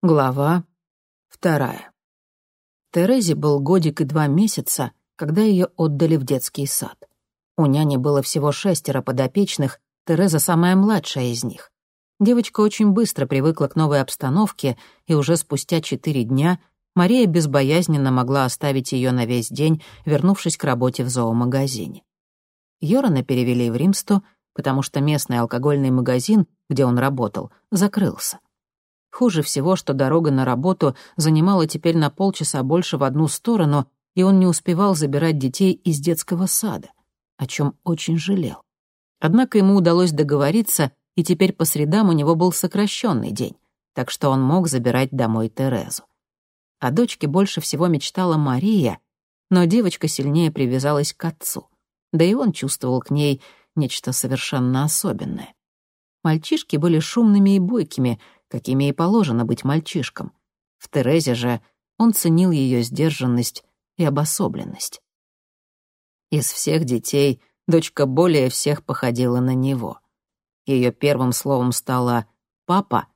Глава вторая. Терезе был годик и два месяца, когда ее отдали в детский сад. У няни было всего шестеро подопечных, Тереза самая младшая из них. Девочка очень быстро привыкла к новой обстановке, и уже спустя четыре дня Мария безбоязненно могла оставить ее на весь день, вернувшись к работе в зоомагазине. Йорана перевели в Римсту, потому что местный алкогольный магазин, где он работал, закрылся. Хуже всего, что дорога на работу занимала теперь на полчаса больше в одну сторону, и он не успевал забирать детей из детского сада, о чем очень жалел. Однако ему удалось договориться, и теперь по средам у него был сокращенный день, так что он мог забирать домой Терезу. О дочке больше всего мечтала Мария, но девочка сильнее привязалась к отцу, да и он чувствовал к ней нечто совершенно особенное. Мальчишки были шумными и бойкими — какими и положено быть мальчишкам. В Терезе же он ценил ее сдержанность и обособленность. Из всех детей дочка более всех походила на него. Ее первым словом стало «папа»,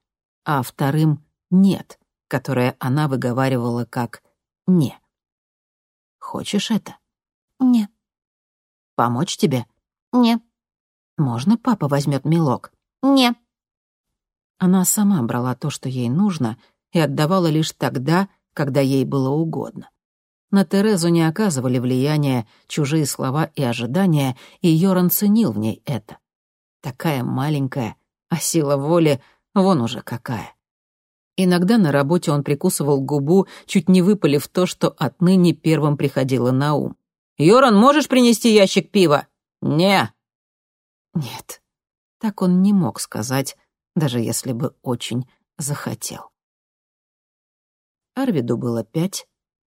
а вторым «нет», которое она выговаривала как «не». «Хочешь это?» «Не». «Помочь тебе?» «Не». «Можно папа возьмет мелок?» «Не». Она сама брала то, что ей нужно, и отдавала лишь тогда, когда ей было угодно. На Терезу не оказывали влияния чужие слова и ожидания, и Йоран ценил в ней это. Такая маленькая, а сила воли вон уже какая. Иногда на работе он прикусывал губу, чуть не выпалив то, что отныне первым приходило на ум. «Йоран, можешь принести ящик пива?» «Не». Нет, так он не мог сказать, даже если бы очень захотел. Арвиду было пять,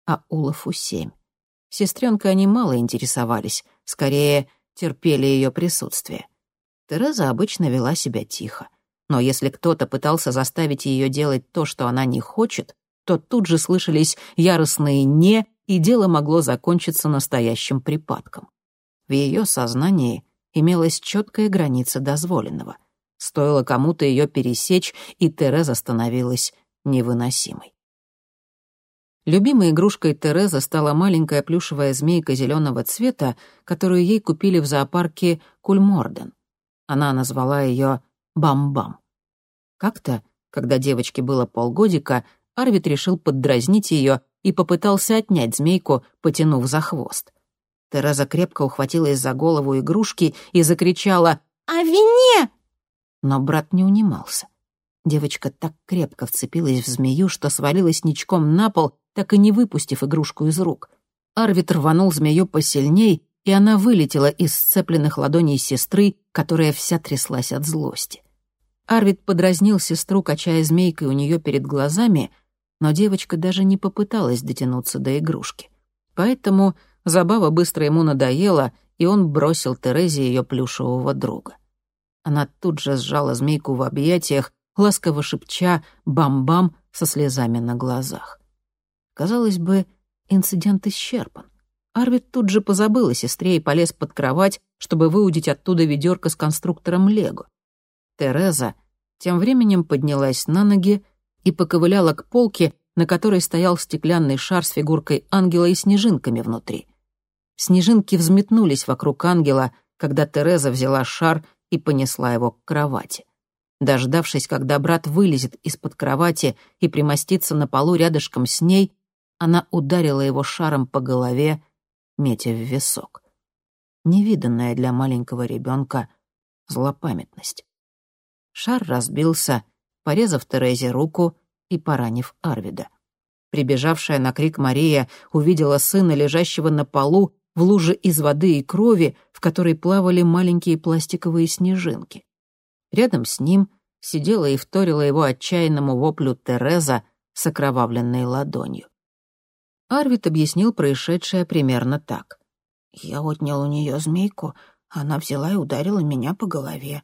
а Улафу семь. Сестренкой они мало интересовались, скорее терпели ее присутствие. Тереза обычно вела себя тихо, но если кто-то пытался заставить ее делать то, что она не хочет, то тут же слышались яростные «не», и дело могло закончиться настоящим припадком. В ее сознании имелась четкая граница дозволенного — Стоило кому-то ее пересечь, и Тереза становилась невыносимой. Любимой игрушкой Терезы стала маленькая плюшевая змейка зеленого цвета, которую ей купили в зоопарке Кульморден. Она назвала ее Бам-Бам. Как-то, когда девочке было полгодика, Арвид решил поддразнить ее и попытался отнять змейку, потянув за хвост. Тереза крепко ухватилась за голову игрушки и закричала «О вине!» Но брат не унимался. Девочка так крепко вцепилась в змею, что свалилась ничком на пол, так и не выпустив игрушку из рук. Арвид рванул змею посильней, и она вылетела из сцепленных ладоней сестры, которая вся тряслась от злости. Арвид подразнил сестру, качая змейкой у нее перед глазами, но девочка даже не попыталась дотянуться до игрушки. Поэтому забава быстро ему надоела, и он бросил Терезе ее плюшевого друга. Она тут же сжала змейку в объятиях, ласково шепча «бам-бам» со слезами на глазах. Казалось бы, инцидент исчерпан. Арвид тут же позабыл о сестре и полез под кровать, чтобы выудить оттуда ведерко с конструктором Лего. Тереза тем временем поднялась на ноги и поковыляла к полке, на которой стоял стеклянный шар с фигуркой ангела и снежинками внутри. Снежинки взметнулись вокруг ангела, когда Тереза взяла шар и понесла его к кровати. Дождавшись, когда брат вылезет из-под кровати и примостится на полу рядышком с ней, она ударила его шаром по голове, метя в висок. Невиданная для маленького ребенка злопамятность. Шар разбился, порезав Терезе руку и поранив Арвида. Прибежавшая на крик Мария увидела сына, лежащего на полу, в луже из воды и крови, в которой плавали маленькие пластиковые снежинки. Рядом с ним сидела и вторила его отчаянному воплю Тереза с окровавленной ладонью. Арвид объяснил происшедшее примерно так. «Я отнял у нее змейку, она взяла и ударила меня по голове».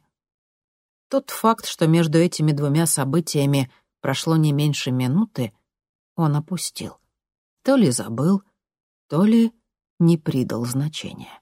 Тот факт, что между этими двумя событиями прошло не меньше минуты, он опустил. То ли забыл, то ли не придал значения.